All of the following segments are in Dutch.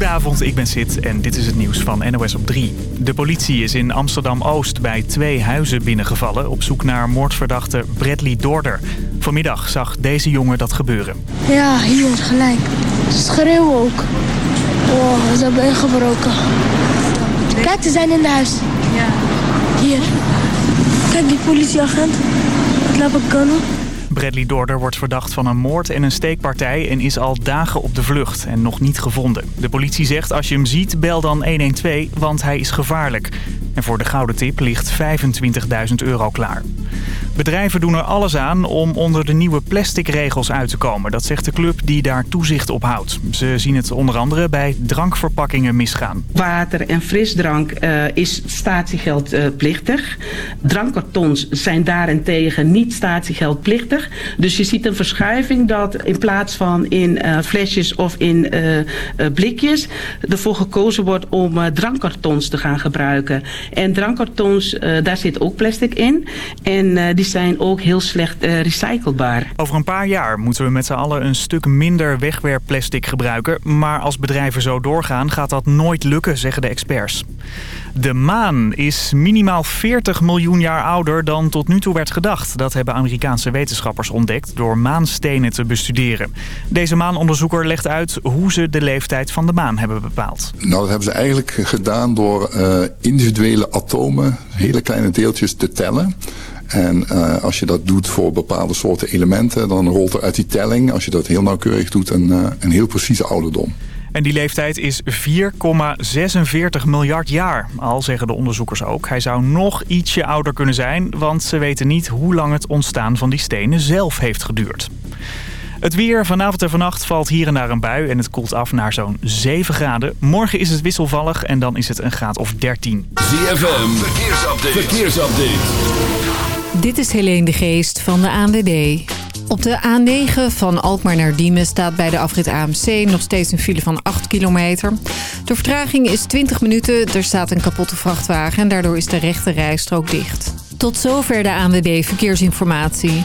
Goedenavond, ik ben Sid en dit is het nieuws van NOS op 3. De politie is in Amsterdam-Oost bij twee huizen binnengevallen... op zoek naar moordverdachte Bradley Dorder. Vanmiddag zag deze jongen dat gebeuren. Ja, hier, gelijk. Schreeuwen ook. Oh, ze hebben ingebroken. Kijk, ze zijn in de huis. Ja. Hier. Kijk, die politieagent. Kunnen. Bradley Dorder wordt verdacht van een moord en een steekpartij en is al dagen op de vlucht en nog niet gevonden. De politie zegt als je hem ziet bel dan 112, want hij is gevaarlijk. En voor de gouden tip ligt 25.000 euro klaar. Bedrijven doen er alles aan om onder de nieuwe plasticregels uit te komen. Dat zegt de club die daar toezicht op houdt. Ze zien het onder andere bij drankverpakkingen misgaan. Water en frisdrank uh, is statiegeldplichtig. Drankkartons zijn daarentegen niet statiegeldplichtig. Dus je ziet een verschuiving dat in plaats van in uh, flesjes of in uh, blikjes... ervoor gekozen wordt om drankkartons te gaan gebruiken. En drankkartons, daar zit ook plastic in. En die zijn ook heel slecht uh, recyclebaar. Over een paar jaar moeten we met z'n allen een stuk minder wegwerpplastic gebruiken. Maar als bedrijven zo doorgaan gaat dat nooit lukken, zeggen de experts. De maan is minimaal 40 miljoen jaar ouder dan tot nu toe werd gedacht. Dat hebben Amerikaanse wetenschappers ontdekt door maanstenen te bestuderen. Deze maanonderzoeker legt uit hoe ze de leeftijd van de maan hebben bepaald. Nou, dat hebben ze eigenlijk gedaan door uh, individuele atomen, hele kleine deeltjes, te tellen. En uh, als je dat doet voor bepaalde soorten elementen, dan rolt er uit die telling, als je dat heel nauwkeurig doet, een, uh, een heel precieze ouderdom. En die leeftijd is 4,46 miljard jaar. Al zeggen de onderzoekers ook. Hij zou nog ietsje ouder kunnen zijn, want ze weten niet hoe lang het ontstaan van die stenen zelf heeft geduurd. Het weer vanavond en vannacht valt hier en daar een bui en het koelt af naar zo'n 7 graden. Morgen is het wisselvallig en dan is het een graad of 13. ZFM, verkeersupdate. verkeersupdate. Dit is Helene de Geest van de ANWB. Op de A9 van Alkmaar naar Diemen staat bij de afrit AMC nog steeds een file van 8 kilometer. De vertraging is 20 minuten, er staat een kapotte vrachtwagen en daardoor is de rechte rijstrook dicht. Tot zover de ANWB Verkeersinformatie.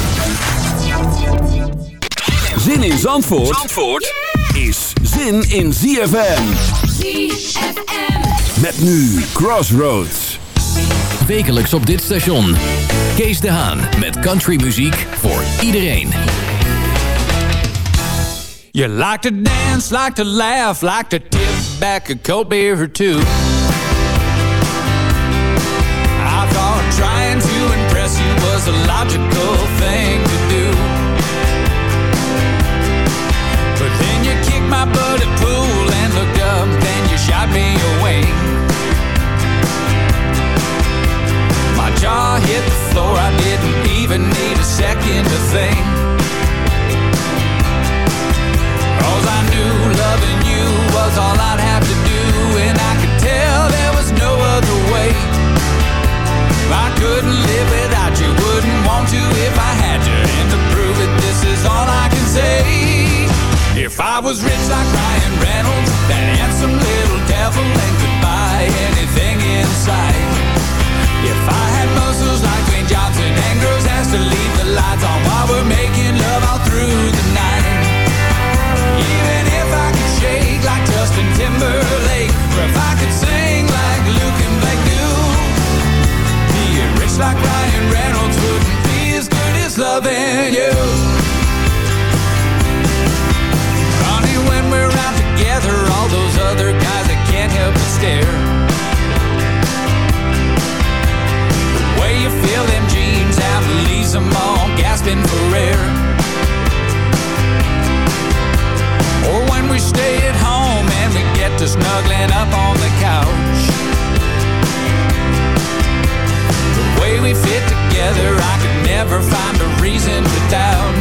Zin in Zandvoort, Zandvoort is zin in ZFM. ZFM. Met nu Crossroads. Wekelijks op dit station. Kees de Haan met countrymuziek voor iedereen. You like to dance, like to laugh, like to tip back a cold beer or two. I thought trying to impress you was a logical floor, I didn't even need a second to think. Loving you. Honey, when we're out together, all those other guys that can't help but stare. The way you feel them jeans out leaves them all gasping for air. Or when we stay at home and we get to snuggling up on the couch. The way we fit together, together I could never find a reason to doubt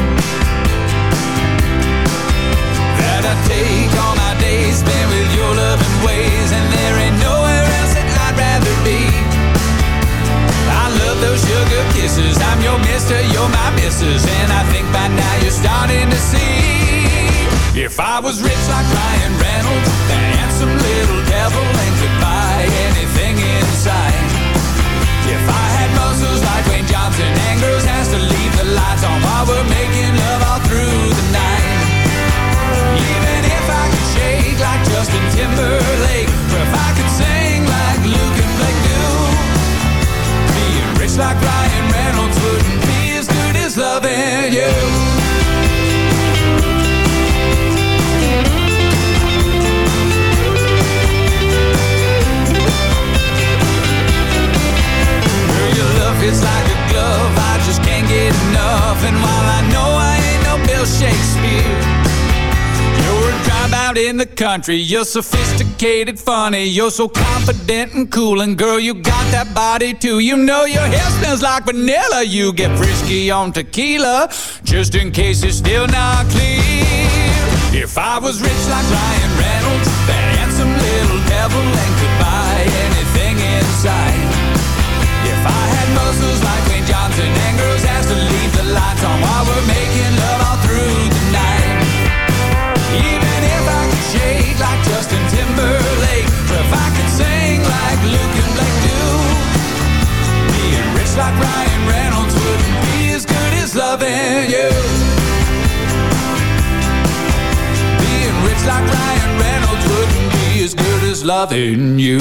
That I take all my days spent with your loving ways And there ain't nowhere else that I'd rather be I love those sugar kisses I'm your mister, you're my missus And I think by now you're starting to see If I was rich like Ryan Reynolds That handsome little devil And could buy anything in sight. If I had muscles like Wayne Johnson has to leave the lights on while we're making love all through the night. Even if I could shake like Justin Timberlake, or if I could sing like Luke and Blake do, being rich like country. You're sophisticated, funny. You're so confident and cool. And girl, you got that body too. You know your hair smells like vanilla. You get frisky on tequila, just in case it's still not clear. If I was rich like Ryan Reynolds, that handsome little devil, and could buy anything in sight. If I had muscles like Wayne Johnson and girls asked to leave the lights on while we're making love all through shake like Justin Timberlake. Or if I could sing like Luke and Blake do Being rich like Ryan Reynolds Wouldn't be as good as loving you. Being rich like Ryan Reynolds Wouldn't be as good as loving you.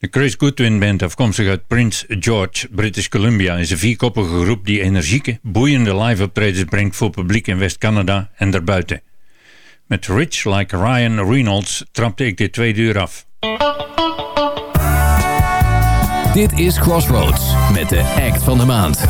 De Chris Goodwin Band, afkomstig uit Prince George, British Columbia, is een vierkoppige groep die energieke, boeiende live optredens brengt voor publiek in West-Canada en daarbuiten. Met Rich Like Ryan Reynolds trapte ik dit twee uur af. Dit is Crossroads met de act van de maand.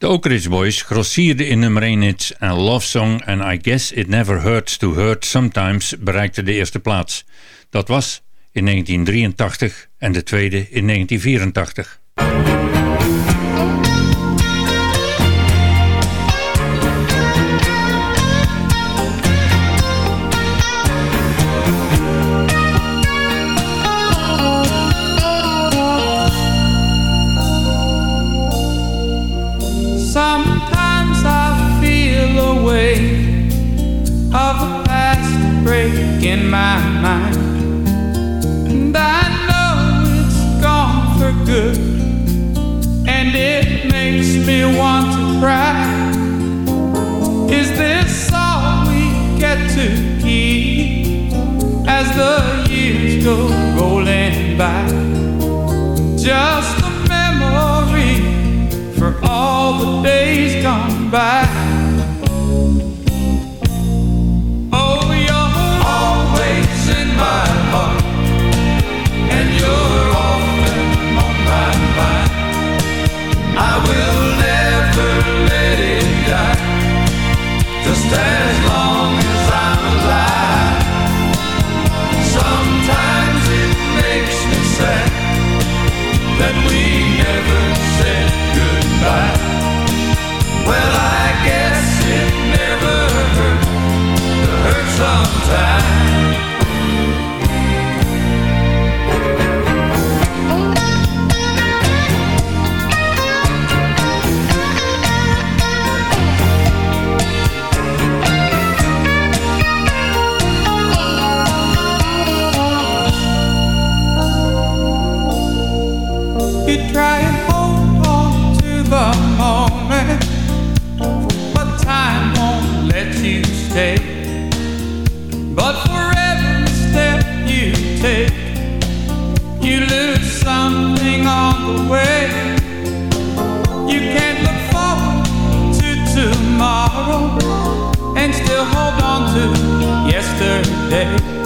De Oak Ridge Boys grossierden in nummer 1 hits en Love Song en I Guess It Never Hurts to Hurt Sometimes bereikten de eerste plaats. Dat was in 1983 en de tweede in 1984. Break in my mind. And I know it's gone for good. And it makes me want to cry. Is this all we get to keep as the years go rolling by? Just a memory for all the days gone by. My and still hold on to yesterday.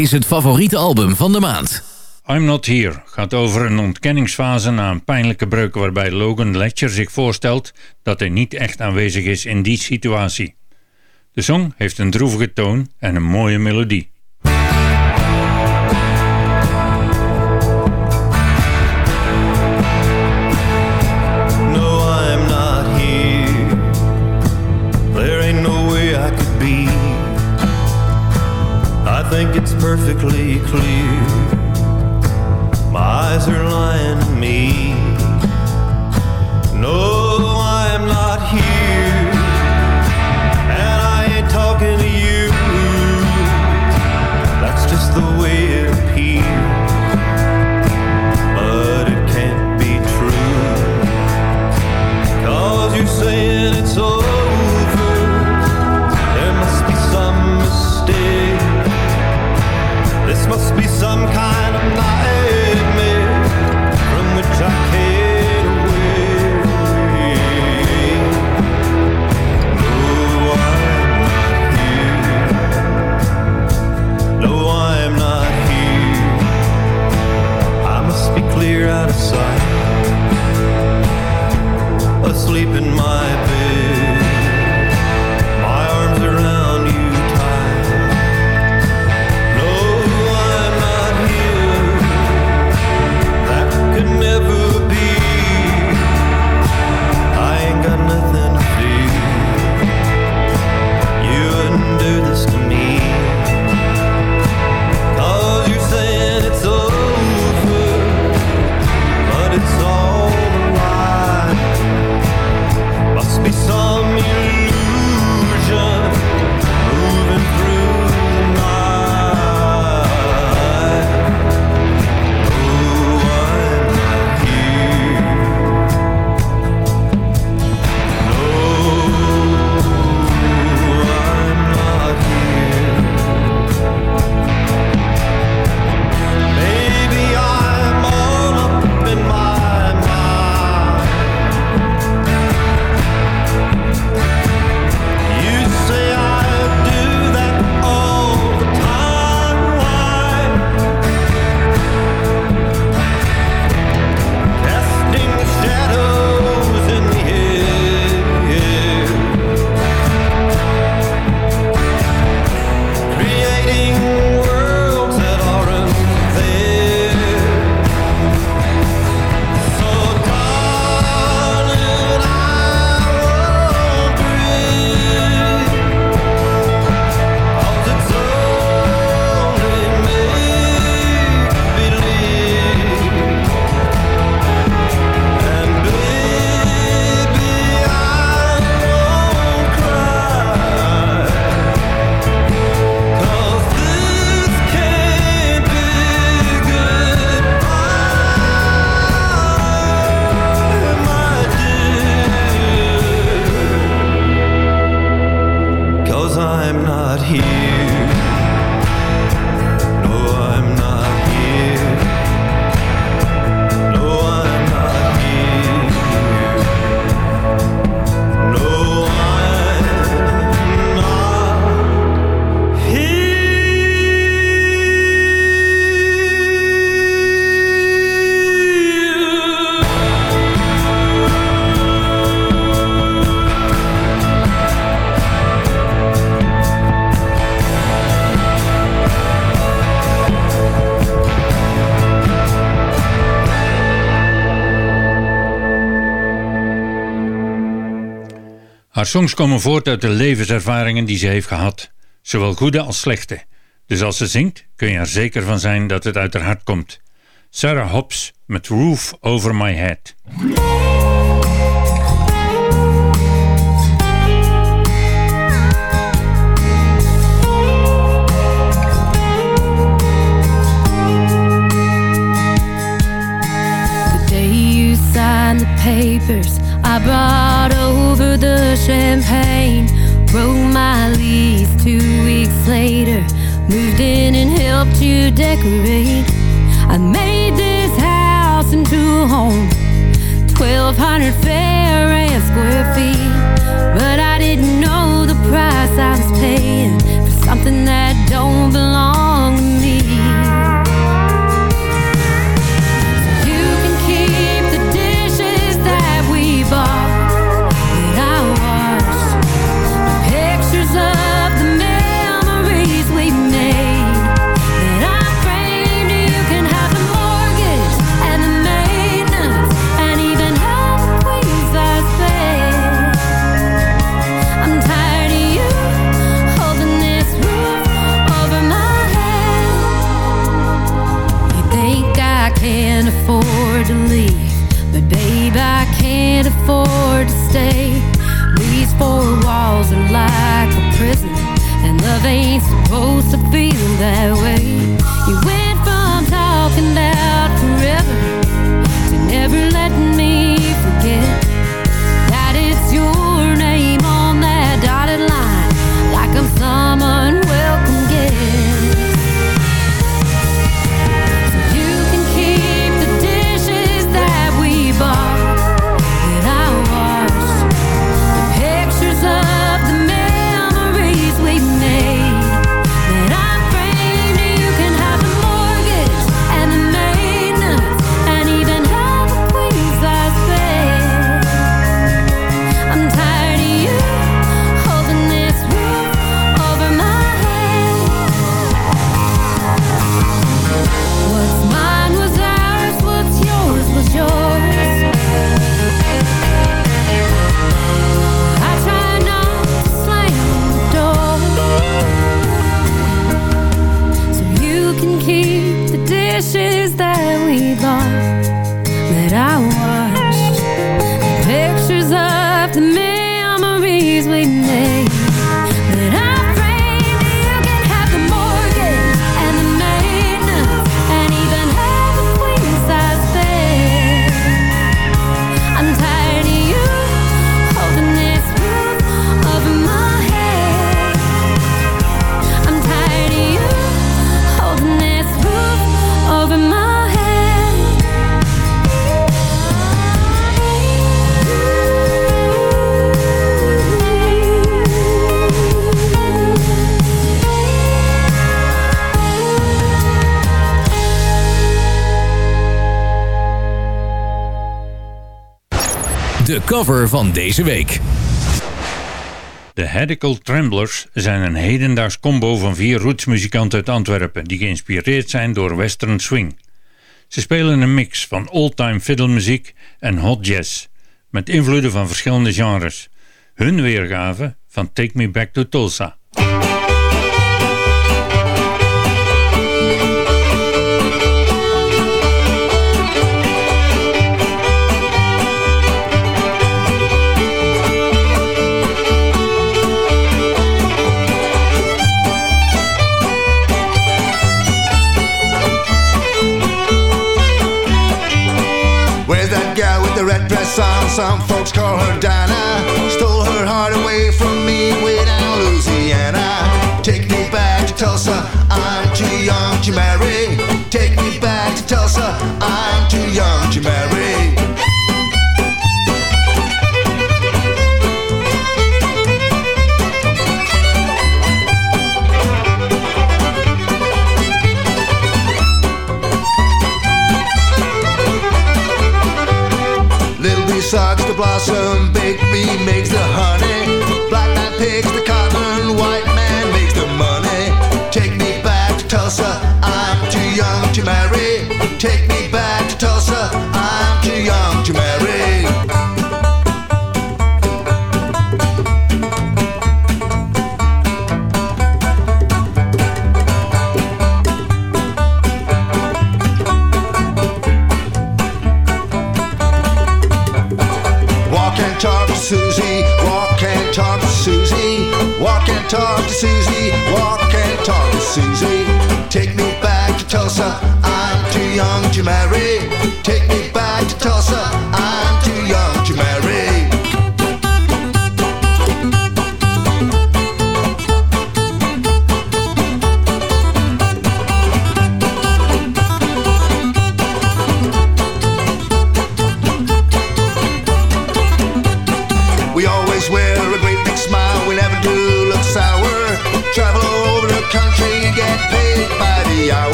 Is het favoriete album van de maand. I'm Not Here gaat over een ontkenningsfase na een pijnlijke breuk waarbij Logan Ledger zich voorstelt dat hij niet echt aanwezig is in die situatie. De song heeft een droevige toon en een mooie melodie. Perfectly clear. Songs komen voort uit de levenservaringen die ze heeft gehad, zowel goede als slechte. Dus als ze zingt, kun je er zeker van zijn dat het uit haar hart komt. Sarah Hobbs met Roof Over My Head. The day you signed the papers, I brought over the champagne. Wrote my lease two weeks later. Moved in and helped you decorate. I made this house into a home. 1200 fair square feet. But I didn't know the price I was paying for something that don't belong cover van deze week. De Hedical Tremblers zijn een hedendaags combo van vier rootsmuzikanten uit Antwerpen die geïnspireerd zijn door western swing. Ze spelen een mix van old-time fiddlemuziek en hot jazz, met invloeden van verschillende genres. Hun weergave van Take Me Back to Tulsa. Some folks call her Dinah. Stole her heart away from me way down Louisiana. Take me back to Tulsa. I'm too young to marry. Take me back to Tulsa. I'm too young to marry. Blossom, big bee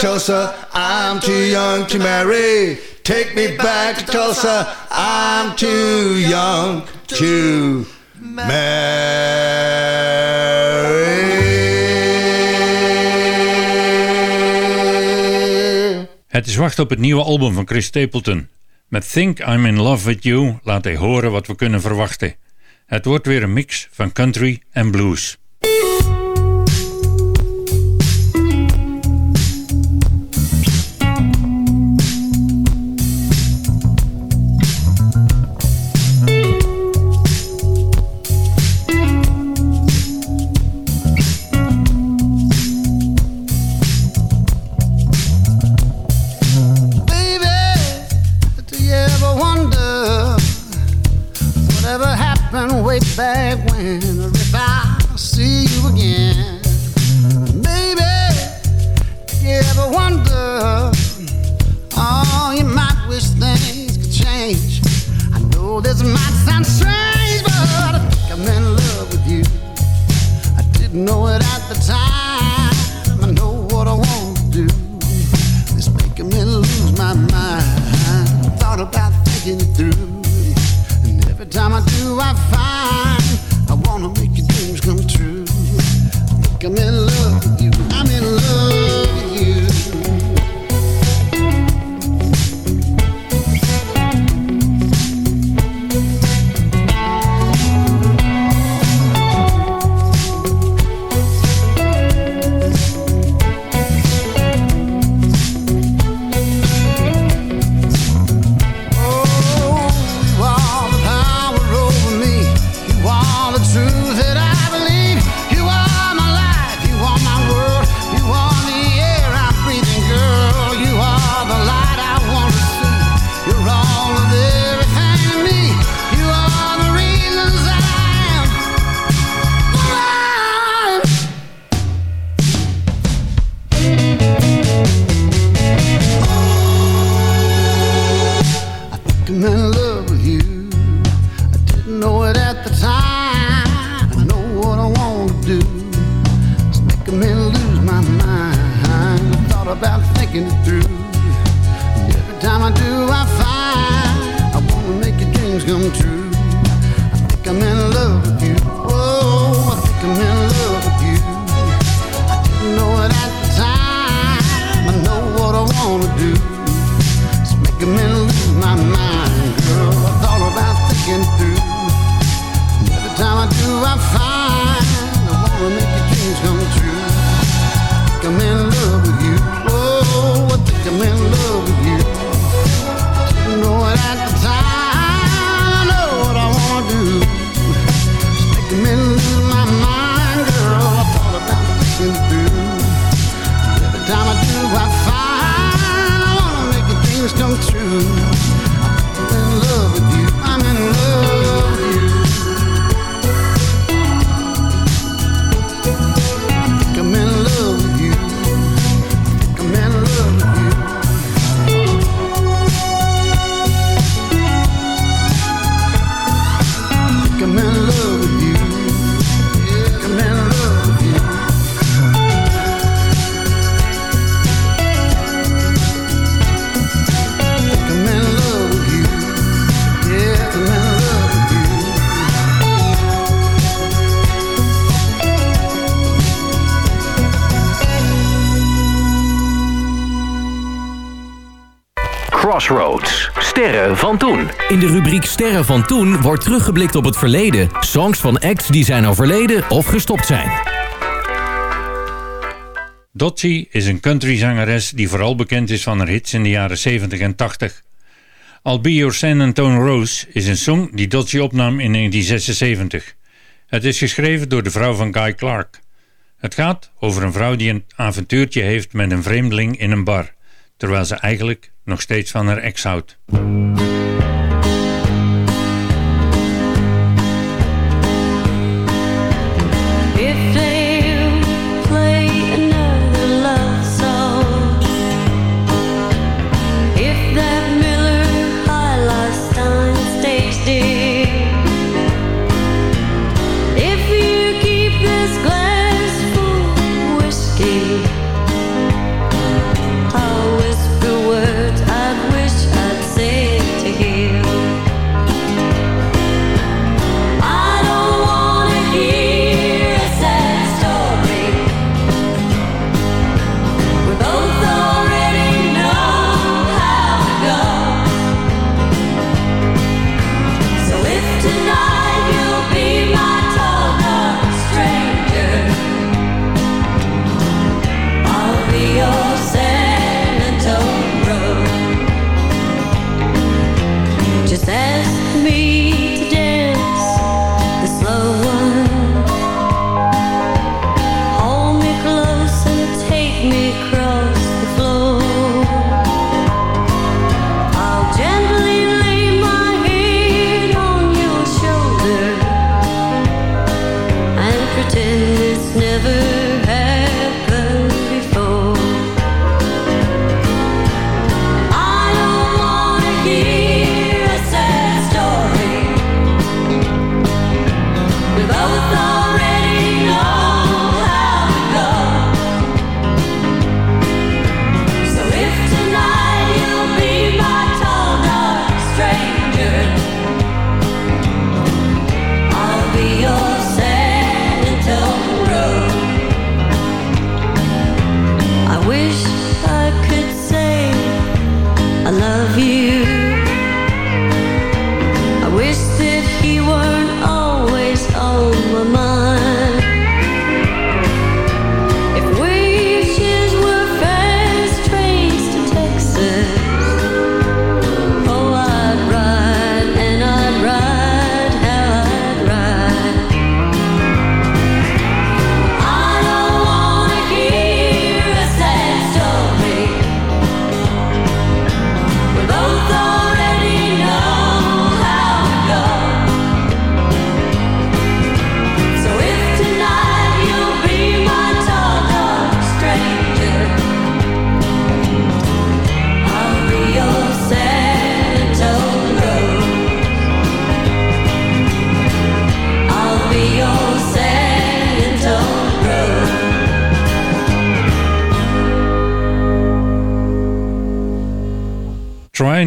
Tulsa, I'm too young to marry. Take me back to Tulsa, I'm too young to marry. Het is wacht op het nieuwe album van Chris Stapleton. Met Think I'm in Love with You laat hij horen wat we kunnen verwachten. Het wordt weer een mix van country en blues. back when true toen. In de rubriek Sterren van toen wordt teruggeblikt op het verleden. Songs van acts die zijn overleden of gestopt zijn. Dotsie is een countryzangeres die vooral bekend is van haar hits in de jaren 70 en 80. I'll Be Your San Antonio Rose is een song die Dotsie opnam in 1976. Het is geschreven door de vrouw van Guy Clark. Het gaat over een vrouw die een avontuurtje heeft met een vreemdeling in een bar, terwijl ze eigenlijk nog steeds van haar ex houdt.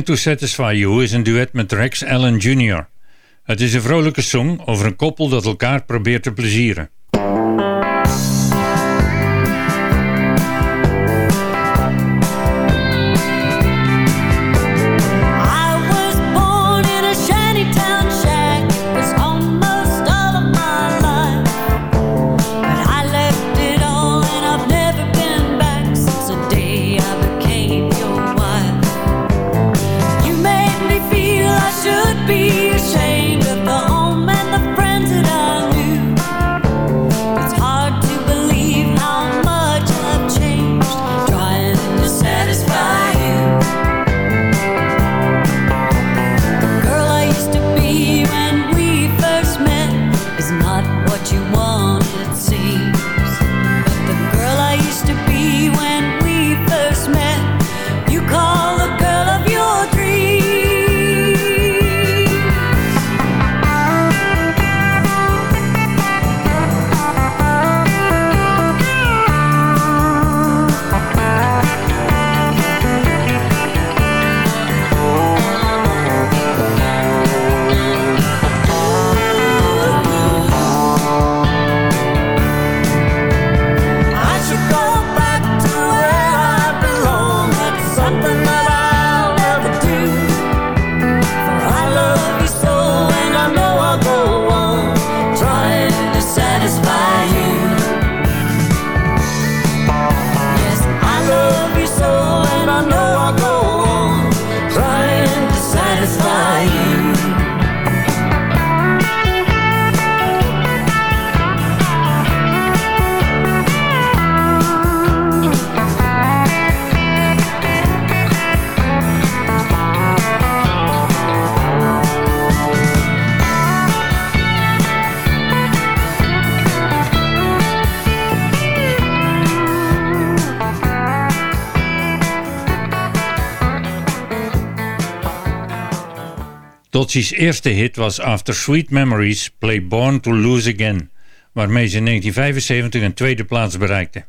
To Satisfy You is een duet met Rex Allen Jr. Het is een vrolijke song over een koppel dat elkaar probeert te plezieren. Dotsie's eerste hit was After Sweet Memories Play Born to Lose Again, waarmee ze in 1975 een tweede plaats bereikte.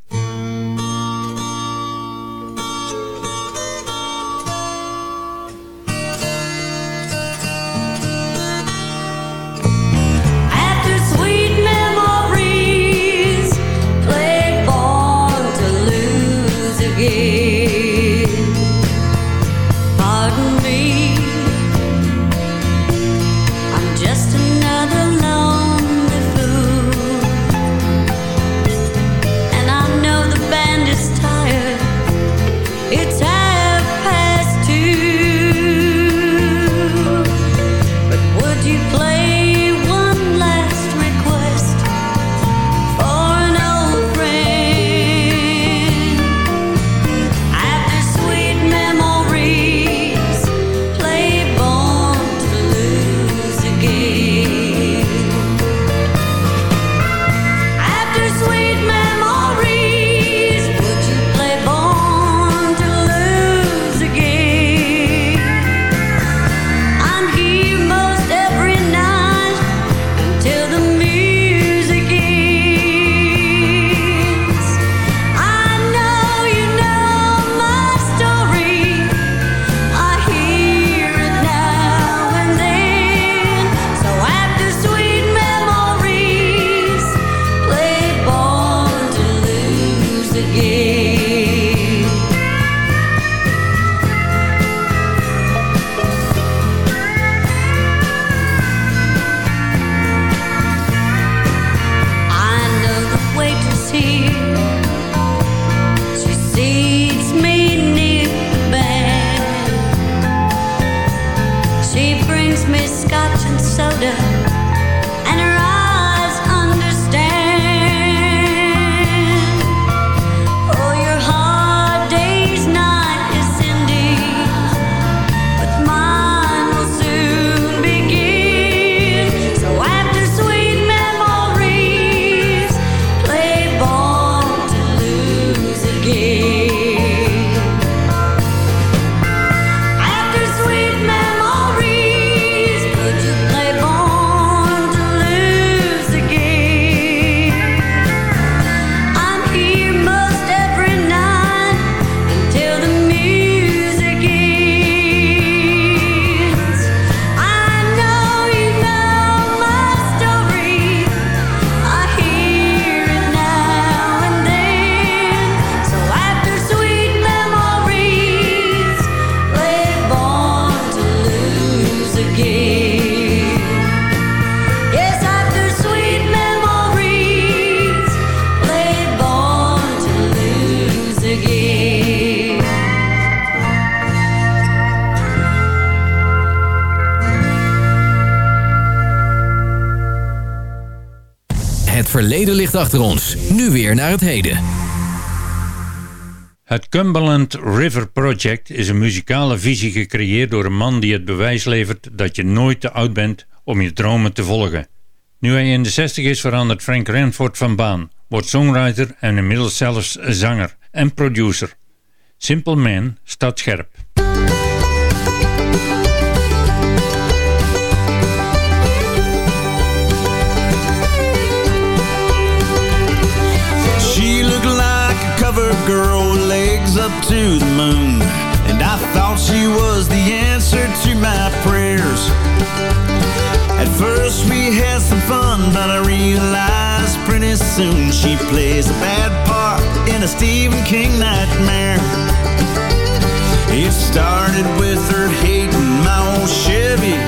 Verleden ligt achter ons. Nu weer naar het heden. Het Cumberland River Project is een muzikale visie gecreëerd door een man die het bewijs levert dat je nooit te oud bent om je dromen te volgen. Nu hij in de 60 is verandert Frank Ranford van baan, wordt songwriter en inmiddels zelfs zanger en producer. Simple Man staat scherp. Girl with legs up to the moon. And I thought she was the answer to my prayers. At first we had some fun, but I realized pretty soon she plays a bad part in a Stephen King nightmare. It started with her hating my old Chevy.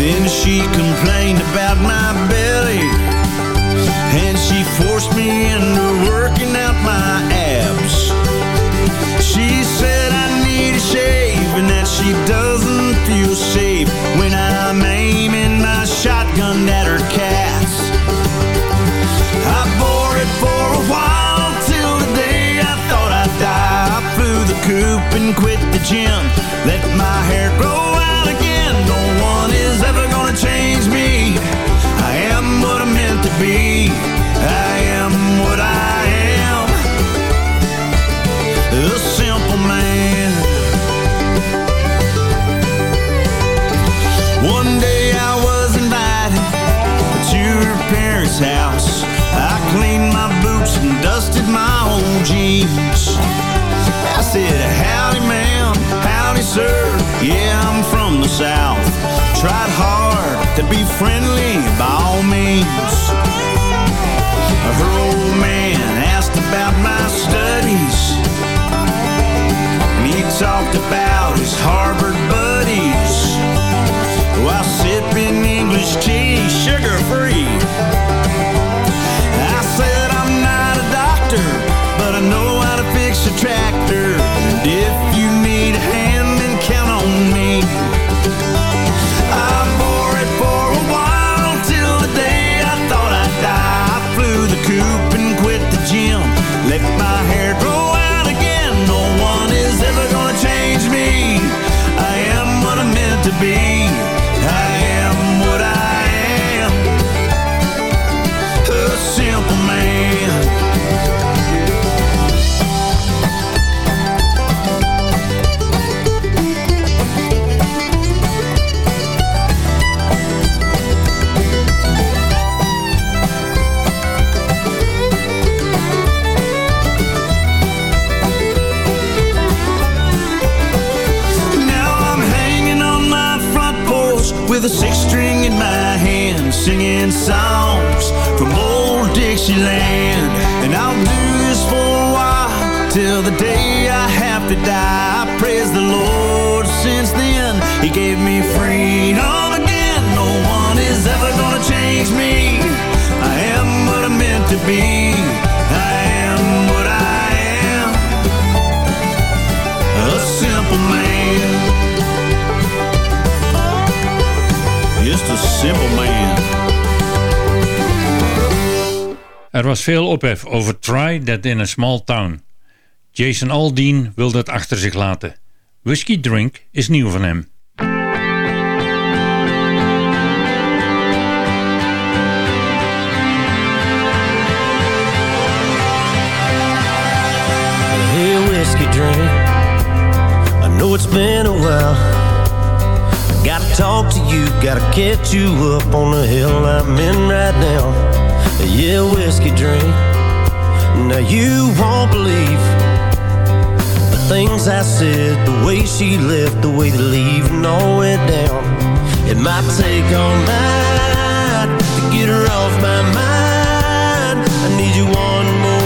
Then she complained about my belly. And she forced me into working out my abs. She said I need a shave and that she doesn't feel safe when I'm aiming my shotgun at her cats. I bore it for a while till the day I thought I'd die. I flew the coop and quit the gym. Let my hair grow old jeans. I said, howdy ma'am, howdy sir, yeah, I'm from the south. Tried hard to be friendly by all means. Her old man asked about my studies. And he talked about I am what I am. A simple man. Just a simple man. Er was veel ophef over Try That in a Small Town. Jason Aldean wil dat achter zich laten. Whiskey Drink is nieuw van hem. It's been a while. Gotta talk to you, gotta catch you up on the hill I'm in right now. Yeah, whiskey drink. Now you won't believe the things I said, the way she left, the way they leaving all went down. It might take all night to get her off my mind. I need you one more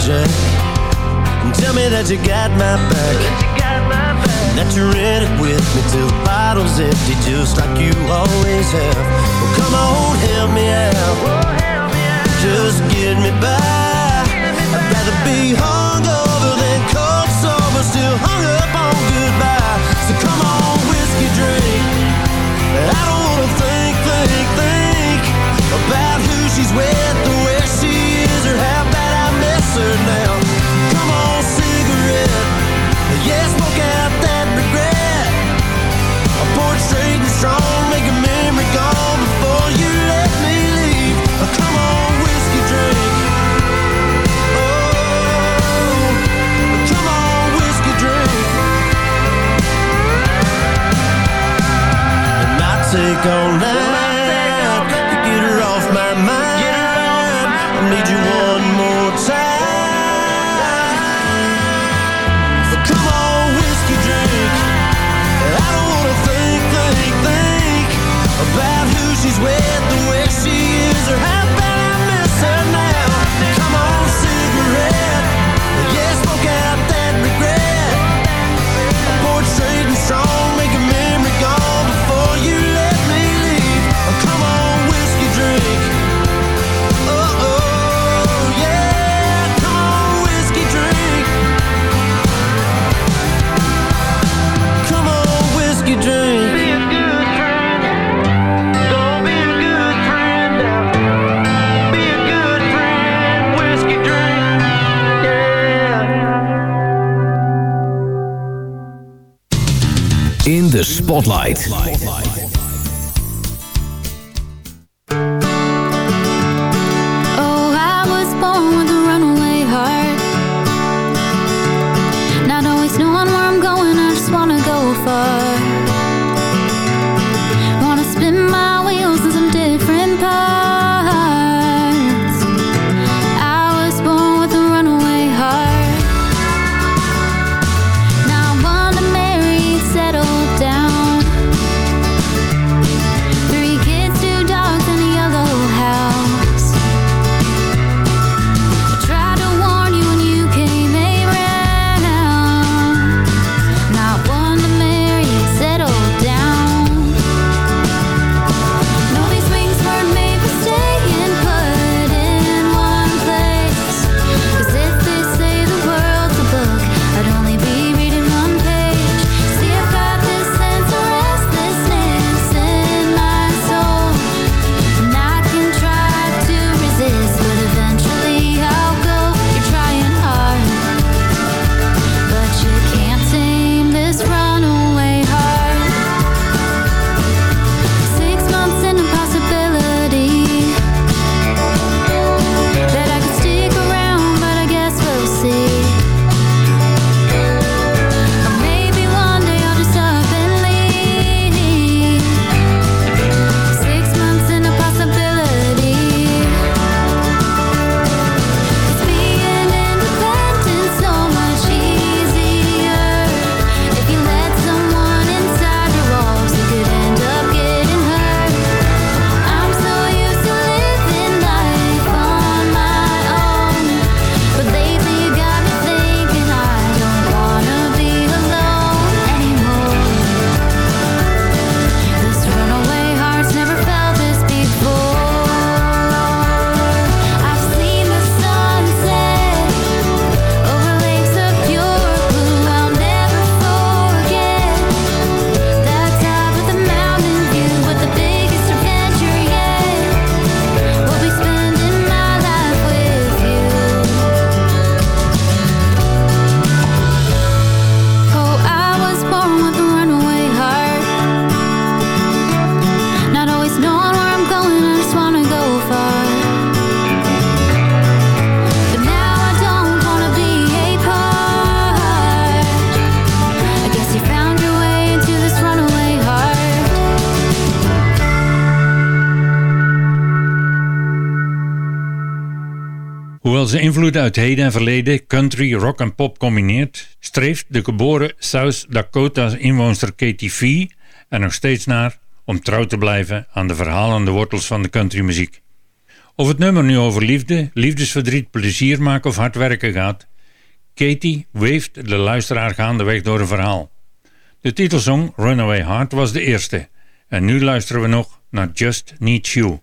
tell me, Tell me that you got my back. That you're in it with me till the bottle's empty, just like you always have. Well, come on, help me out. Just get me by. I'd rather be hungover than cold sober, still hung up on goodbye. So come on, whiskey drink. I don't wanna think, think, think about who she's with, or where Her now. Come on, cigarette. Yeah, smoke out that regret. Pour it straight and strong, make a memory gone before you let me leave. Come on, whiskey drink. Oh, come on, whiskey drink. And I take all night Spotlight. invloed uit heden en verleden, country, rock en pop combineert, streeft de geboren South Dakota-inwoonster Katie Fee er nog steeds naar om trouw te blijven aan de verhalende wortels van de countrymuziek. Of het nummer nu over liefde, liefdesverdriet, plezier maken of hard werken gaat, Katie weeft de luisteraar gaandeweg door een verhaal. De titelsong Runaway Heart was de eerste en nu luisteren we nog naar Just Need You.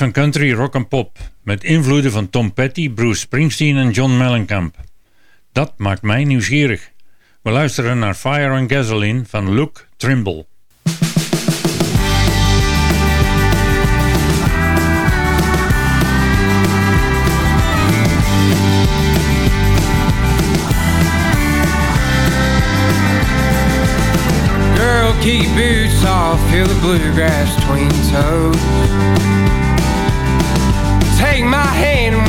Van country, rock en pop. Met invloeden van Tom Petty, Bruce Springsteen en John Mellencamp. Dat maakt mij nieuwsgierig. We luisteren naar Fire and Gasoline van Luke Trimble. Keep feel the bluegrass toes.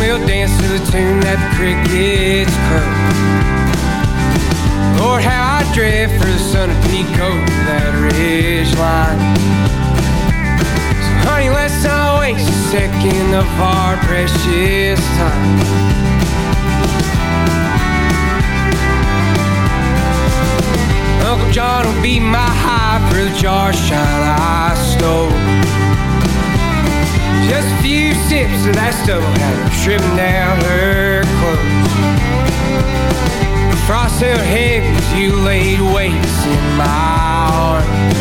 We'll dance to the tune that the crickets crow. Lord, how I dread for the sun to peek over that ridge line. So, honey, let's not waste a second of our precious time. Uncle John will be my high for the jar shine I stole. Just a few sips of that stuff had her stripping down her clothes. The frost held heavy as you laid waste in my arms.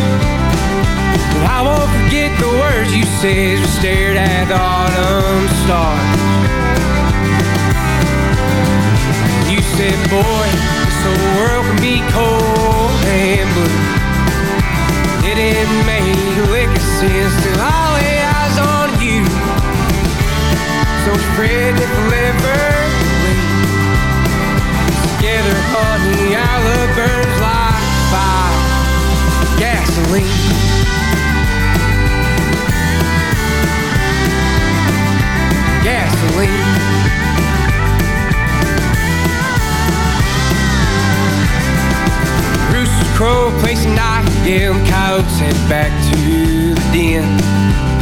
But I won't forget the words you said as we stared at the autumn stars. You said, boy, this whole world can be cold and blue. It didn't make a lick of sense till I so afraid to deliver. Scared honey, I love burns like fire, gasoline. Gasoline. Rooster's crow, place a night, yeah, coyotes head back to the den.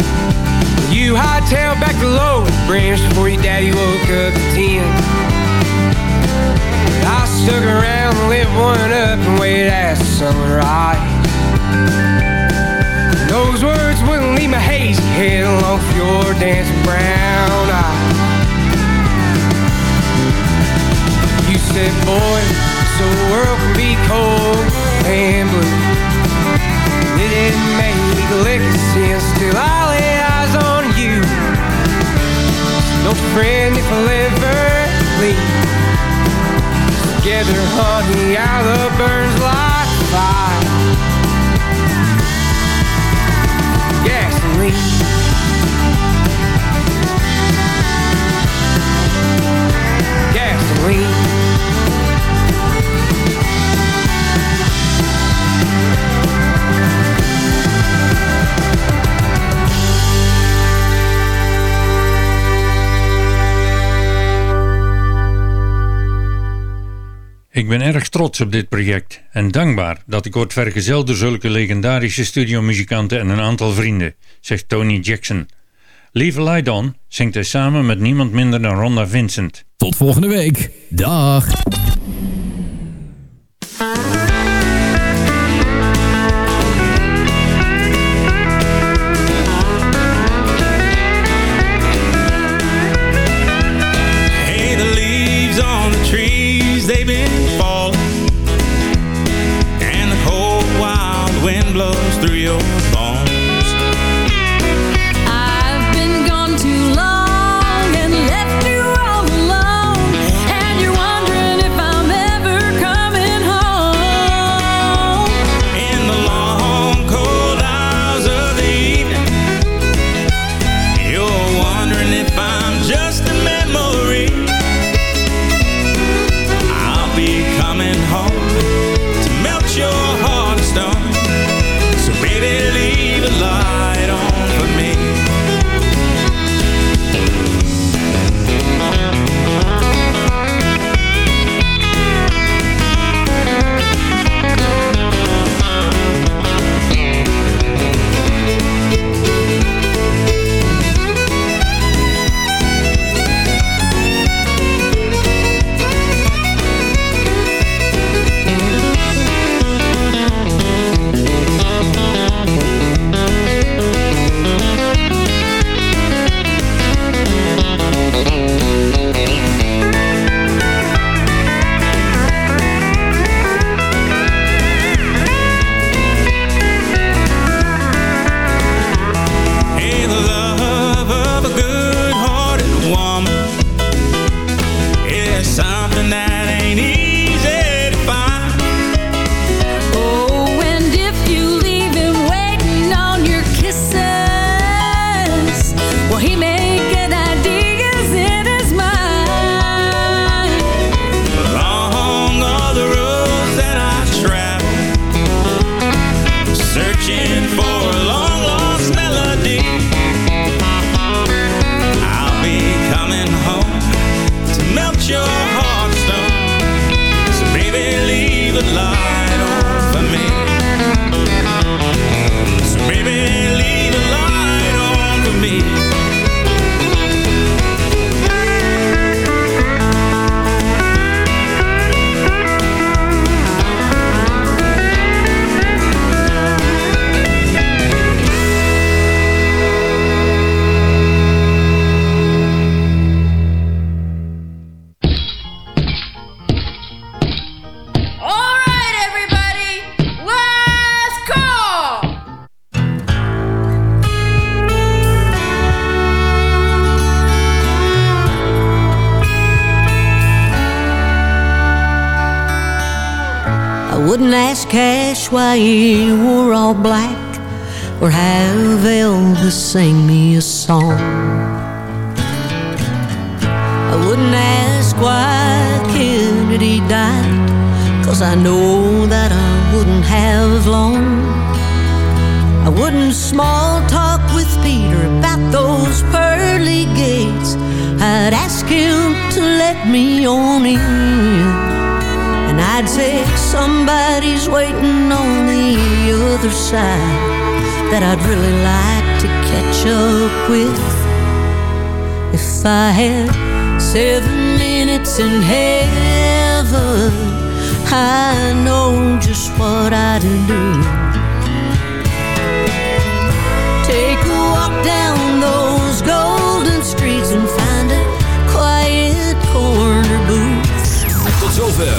You hightail back to low branch before your daddy woke up at ten. I stuck around and lit one up and waited the sunrise. Those words wouldn't leave my hazy head along with your dancing brown eyes. You said, boy, so the world can be cold and blue. It didn't make a lick of sense till I lay you. No friend if I ever leave. Together, honey, our love burns like fire. Gasoline. Gasoline. Ik ben erg trots op dit project en dankbaar dat ik word vergezeld door zulke legendarische studiomuzikanten en een aantal vrienden, zegt Tony Jackson. Leave a Light On zingt hij samen met niemand minder dan Rhonda Vincent. Tot volgende week. Dag. い。